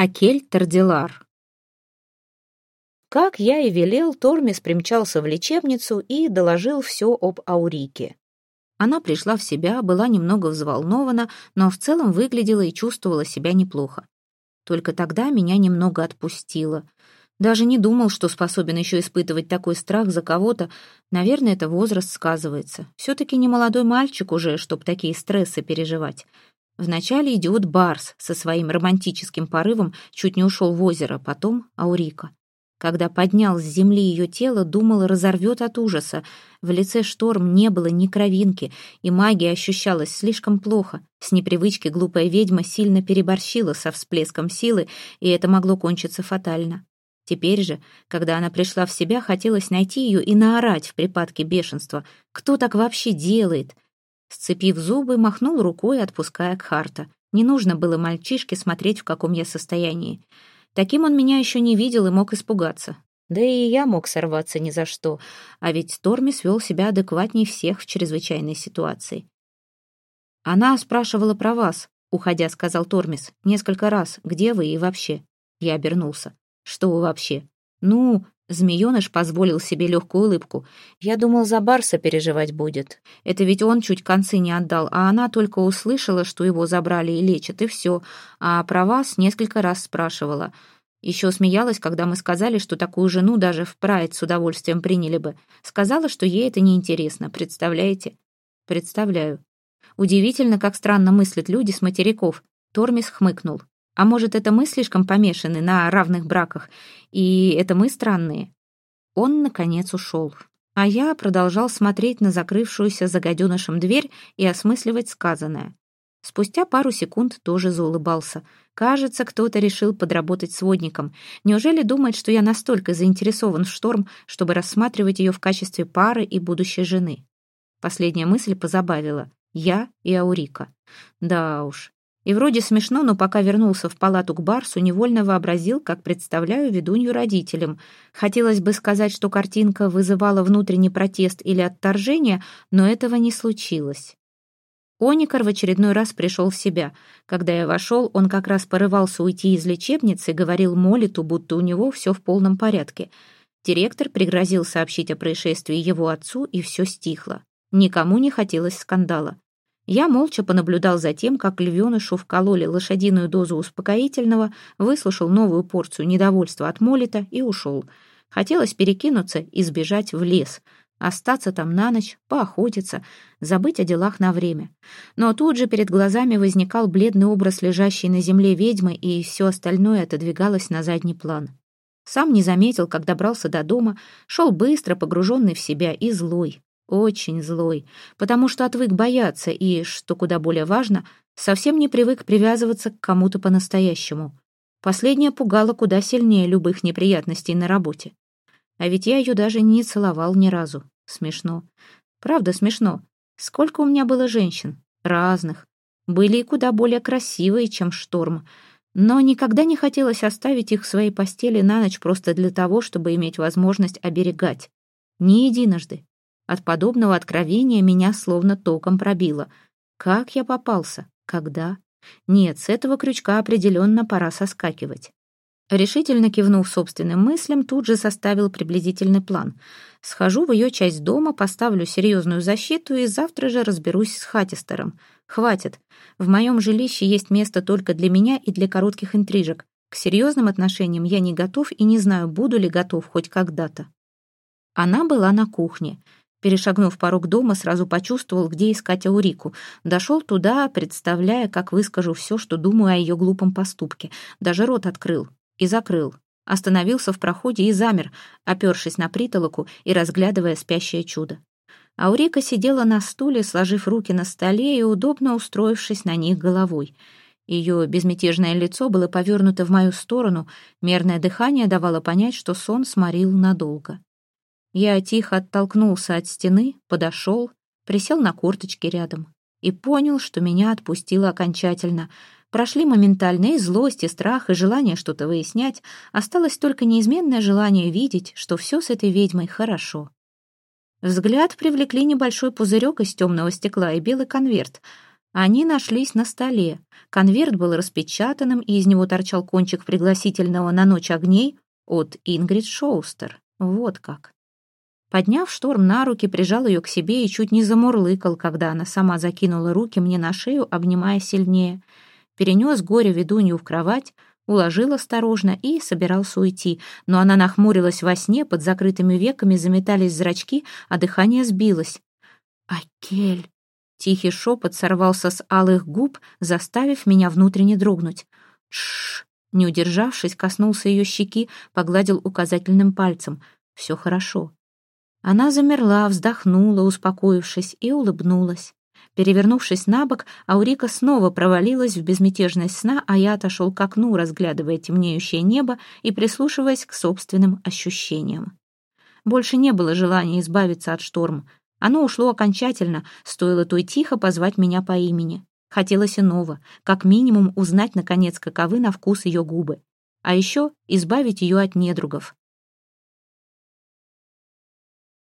Акель Тардилар. Как я и велел, Тормис примчался в лечебницу и доложил все об Аурике. Она пришла в себя, была немного взволнована, но в целом выглядела и чувствовала себя неплохо. Только тогда меня немного отпустило. Даже не думал, что способен еще испытывать такой страх за кого-то. Наверное, это возраст сказывается. Все-таки не молодой мальчик уже, чтобы такие стрессы переживать. Вначале идиот Барс со своим романтическим порывом чуть не ушел в озеро, потом Аурика. Когда поднял с земли ее тело, думал, разорвет от ужаса. В лице шторм не было ни кровинки, и магия ощущалась слишком плохо. С непривычки глупая ведьма сильно переборщила со всплеском силы, и это могло кончиться фатально. Теперь же, когда она пришла в себя, хотелось найти ее и наорать в припадке бешенства. Кто так вообще делает? Сцепив зубы, махнул рукой, отпуская Кхарта. Не нужно было мальчишке смотреть, в каком я состоянии. Таким он меня еще не видел и мог испугаться. Да и я мог сорваться ни за что, а ведь Тормис вел себя адекватнее всех в чрезвычайной ситуации. «Она спрашивала про вас», — уходя, сказал Тормис, «несколько раз, где вы и вообще?» Я обернулся. «Что вообще?» «Ну, Змееныш позволил себе легкую улыбку. «Я думал, за Барса переживать будет. Это ведь он чуть концы не отдал, а она только услышала, что его забрали и лечат, и все. А про вас несколько раз спрашивала. Еще смеялась, когда мы сказали, что такую жену даже в прайд с удовольствием приняли бы. Сказала, что ей это неинтересно. Представляете?» «Представляю. Удивительно, как странно мыслят люди с материков». Тормис хмыкнул. А может, это мы слишком помешаны на равных браках, и это мы странные?» Он, наконец, ушел. А я продолжал смотреть на закрывшуюся за гаденышем дверь и осмысливать сказанное. Спустя пару секунд тоже заулыбался. Кажется, кто-то решил подработать сводником. Неужели думает, что я настолько заинтересован в шторм, чтобы рассматривать ее в качестве пары и будущей жены? Последняя мысль позабавила. Я и Аурика. Да уж, и вроде смешно, но пока вернулся в палату к Барсу, невольно вообразил, как представляю ведунью родителям. Хотелось бы сказать, что картинка вызывала внутренний протест или отторжение, но этого не случилось. Оникар в очередной раз пришел в себя. Когда я вошел, он как раз порывался уйти из лечебницы, говорил Молиту, будто у него все в полном порядке. Директор пригрозил сообщить о происшествии его отцу, и все стихло. Никому не хотелось скандала. Я молча понаблюдал за тем, как львенышу вкололи лошадиную дозу успокоительного, выслушал новую порцию недовольства от Молита и ушел. Хотелось перекинуться и сбежать в лес, остаться там на ночь, поохотиться, забыть о делах на время. Но тут же перед глазами возникал бледный образ лежащей на земле ведьмы, и все остальное отодвигалось на задний план. Сам не заметил, как добрался до дома, шел быстро, погруженный в себя и злой. Очень злой, потому что отвык бояться и, что куда более важно, совсем не привык привязываться к кому-то по-настоящему. Последнее пугало куда сильнее любых неприятностей на работе. А ведь я ее даже не целовал ни разу. Смешно. Правда смешно. Сколько у меня было женщин? Разных. Были и куда более красивые, чем шторм. Но никогда не хотелось оставить их в своей постели на ночь просто для того, чтобы иметь возможность оберегать. Ни единожды. От подобного откровения меня словно током пробило. Как я попался? Когда? Нет, с этого крючка определенно пора соскакивать. Решительно кивнув собственным мыслям, тут же составил приблизительный план. Схожу в ее часть дома, поставлю серьезную защиту и завтра же разберусь с Хатистером. Хватит. В моем жилище есть место только для меня и для коротких интрижек. К серьезным отношениям я не готов и не знаю, буду ли готов хоть когда-то. Она была на кухне. Перешагнув порог дома, сразу почувствовал, где искать Аурику. Дошел туда, представляя, как выскажу все, что думаю о ее глупом поступке. Даже рот открыл и закрыл. Остановился в проходе и замер, опершись на притолоку и разглядывая спящее чудо. Аурика сидела на стуле, сложив руки на столе и удобно устроившись на них головой. Ее безмятежное лицо было повернуто в мою сторону, мерное дыхание давало понять, что сон сморил надолго. Я тихо оттолкнулся от стены, подошел, присел на корточки рядом и понял, что меня отпустило окончательно. Прошли моментально и злость, и страх, и желание что-то выяснять. Осталось только неизменное желание видеть, что все с этой ведьмой хорошо. Взгляд привлекли небольшой пузырек из темного стекла и белый конверт. Они нашлись на столе. Конверт был распечатанным, и из него торчал кончик пригласительного на ночь огней от Ингрид Шоустер. Вот как. Подняв шторм на руки, прижал ее к себе и чуть не замурлыкал, когда она сама закинула руки мне на шею, обнимая сильнее. Перенес горе-ведунью в кровать, уложил осторожно и собирался уйти, но она нахмурилась во сне, под закрытыми веками заметались зрачки, а дыхание сбилось. «Акель!» Тихий шепот сорвался с алых губ, заставив меня внутренне дрогнуть. «Тш!» Не удержавшись, коснулся ее щеки, погладил указательным пальцем. «Все хорошо». Она замерла, вздохнула, успокоившись, и улыбнулась. Перевернувшись на бок, Аурика снова провалилась в безмятежность сна, а я отошел к окну, разглядывая темнеющее небо и прислушиваясь к собственным ощущениям. Больше не было желания избавиться от шторма. Оно ушло окончательно, стоило той тихо позвать меня по имени. Хотелось иного, как минимум узнать, наконец, каковы на вкус ее губы. А еще избавить ее от недругов.